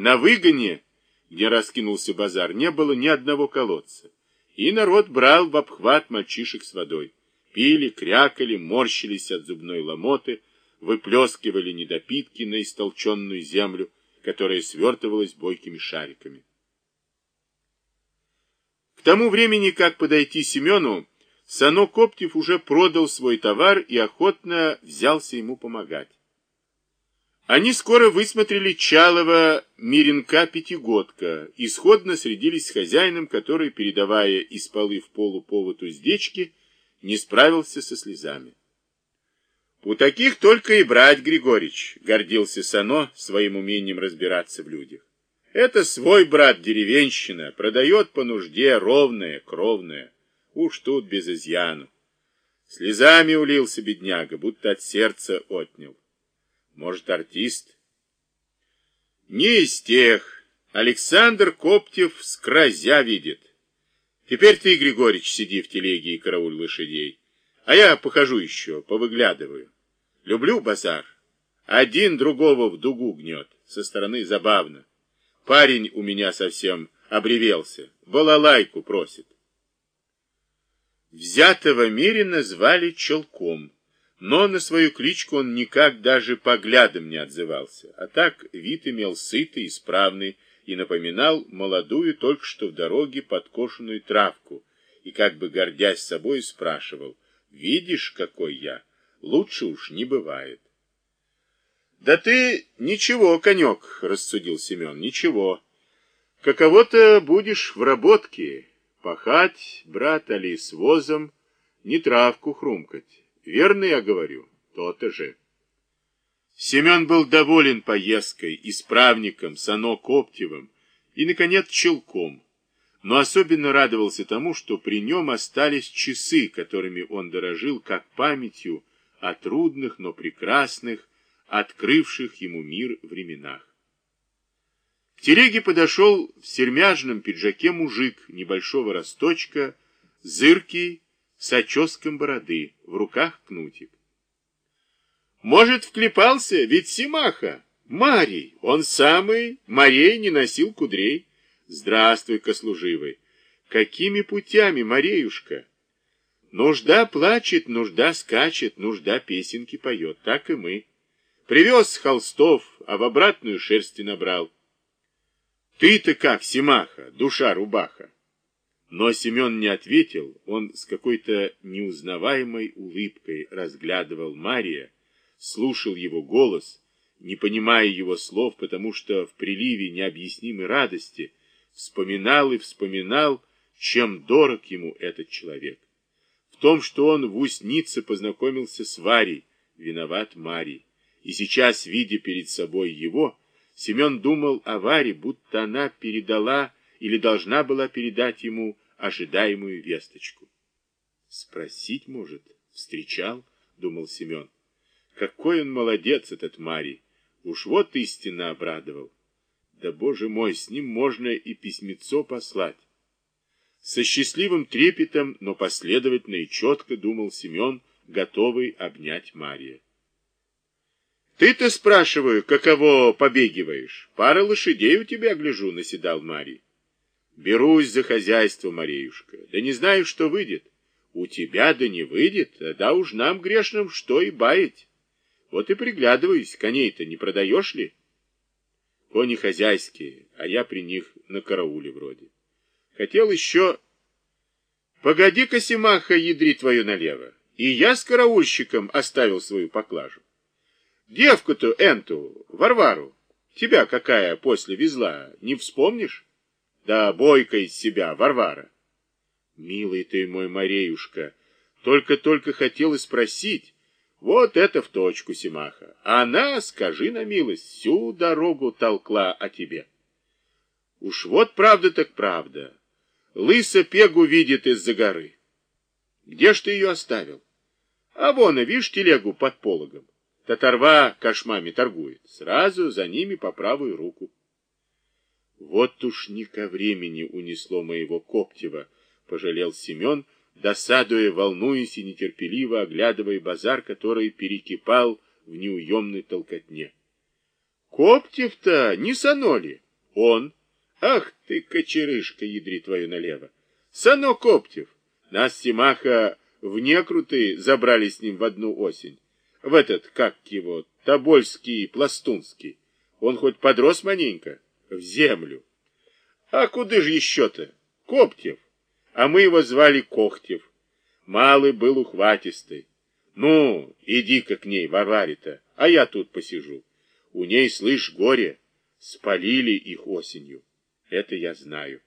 На выгоне, где раскинулся базар, не было ни одного колодца. И народ брал в обхват мальчишек с водой. Пили, крякали, морщились от зубной ломоты, выплескивали недопитки на истолченную землю, которая свертывалась бойкими шариками. К тому времени, как подойти Семену, Сано Коптев уже продал свой товар и охотно взялся ему помогать. Они скоро высмотрели Чалова Миренка-пятигодка и сходно средились с хозяином, который, передавая из полы в полу повод уздечки, не справился со слезами. «У таких только и брать, Григорич», — гордился Сано своим умением разбираться в людях. «Это свой брат деревенщина, продает по нужде ровное, кровное. Уж тут без изъяну». Слезами улился бедняга, будто от сердца отнял. Может, артист? Не из тех. Александр Коптев с кразя видит. Теперь ты, Григорьевич, сиди в телеге и карауль лошадей. А я похожу еще, повыглядываю. Люблю базар. Один другого в дугу гнет. Со стороны забавно. Парень у меня совсем обревелся. Балалайку просит. Взятого Мерина звали Челком. Но на свою кличку он никак даже поглядом не отзывался, а так вид имел сытый, исправный и напоминал молодую только что в дороге подкошенную травку, и как бы гордясь собой спрашивал, «Видишь, какой я? Лучше уж не бывает». «Да ты ничего, конек», — рассудил Семен, — «ничего. Каково-то будешь в работке, пахать, брат, али с возом, не травку хрумкать». Верно я говорю? То-то же. Семен был доволен поездкой, исправником, Сано Коптевым и, наконец, Челком, но особенно радовался тому, что при нем остались часы, которыми он дорожил как памятью о трудных, но прекрасных, открывших ему мир временах. К телеге подошел в сермяжном пиджаке мужик небольшого росточка, зыркий, с оческом бороды, в руках кнутик. Может, вклепался, ведь Симаха, Марий, он самый, Марей не носил кудрей. Здравствуй-ка, служивый. Какими путями, Мареюшка? Нужда плачет, нужда скачет, нужда песенки поет, так и мы. Привез холстов, а в обратную шерсти набрал. Ты-то как, Симаха, душа рубаха? Но Семен не ответил, он с какой-то неузнаваемой улыбкой разглядывал Мария, слушал его голос, не понимая его слов, потому что в приливе необъяснимой радости вспоминал и вспоминал, чем дорог ему этот человек. В том, что он в Уснице познакомился с Варей, виноват Марий. И сейчас, видя перед собой его, Семен думал о Варе, будто она передала или должна была передать ему ожидаемую весточку. Спросить, может, встречал, думал Семен. Какой он молодец, этот Марий. Уж вот истинно обрадовал. Да, боже мой, с ним можно и письмецо послать. Со счастливым трепетом, но последовательно и четко думал Семен, готовый обнять Мария. Ты-то, спрашиваю, каково побегиваешь? Пара лошадей у тебя, гляжу, наседал Марий. Берусь за хозяйство, Мареюшка. Да не знаю, что выйдет. У тебя да не выйдет, да уж нам грешным что и баять. Вот и приглядываюсь, коней-то не продаешь ли? Кони хозяйские, а я при них на карауле вроде. Хотел еще... Погоди-ка, Симаха, ядри твою налево. И я с караульщиком оставил свою поклажу. Девку-то, Энту, Варвару, тебя какая после везла, не вспомнишь? Да бойко из себя, Варвара. Милый ты мой, Мареюшка, только-только хотела спросить. Вот это в точку, Симаха. Она, скажи на милость, всю дорогу толкла о тебе. Уж вот правда так правда. Лыса пегу видит из-за горы. Где ж ты ее оставил? А вон, видишь телегу под пологом. Татарва кошмами торгует. Сразу за ними по правую руку. Вот уж не ко времени унесло моего Коптева, пожалел Семен, досадуя, волнуясь и нетерпеливо оглядывая базар, который перекипал в неуемной толкотне. Коптев-то не саноли. Он. Ах ты, кочерышка, ядри твою налево. Сано Коптев. Нас Симаха в некруты забрали с ним в одну осень. В этот, как его, Тобольский, Пластунский. Он хоть подрос маненько? В землю. А куда же еще-то? Коптев. А мы его звали Кохтев. Малый был ухватистый. Ну, иди-ка к ней, Варваре-то, а я тут посижу. У ней, слышь, горе, спалили их осенью. Это я знаю.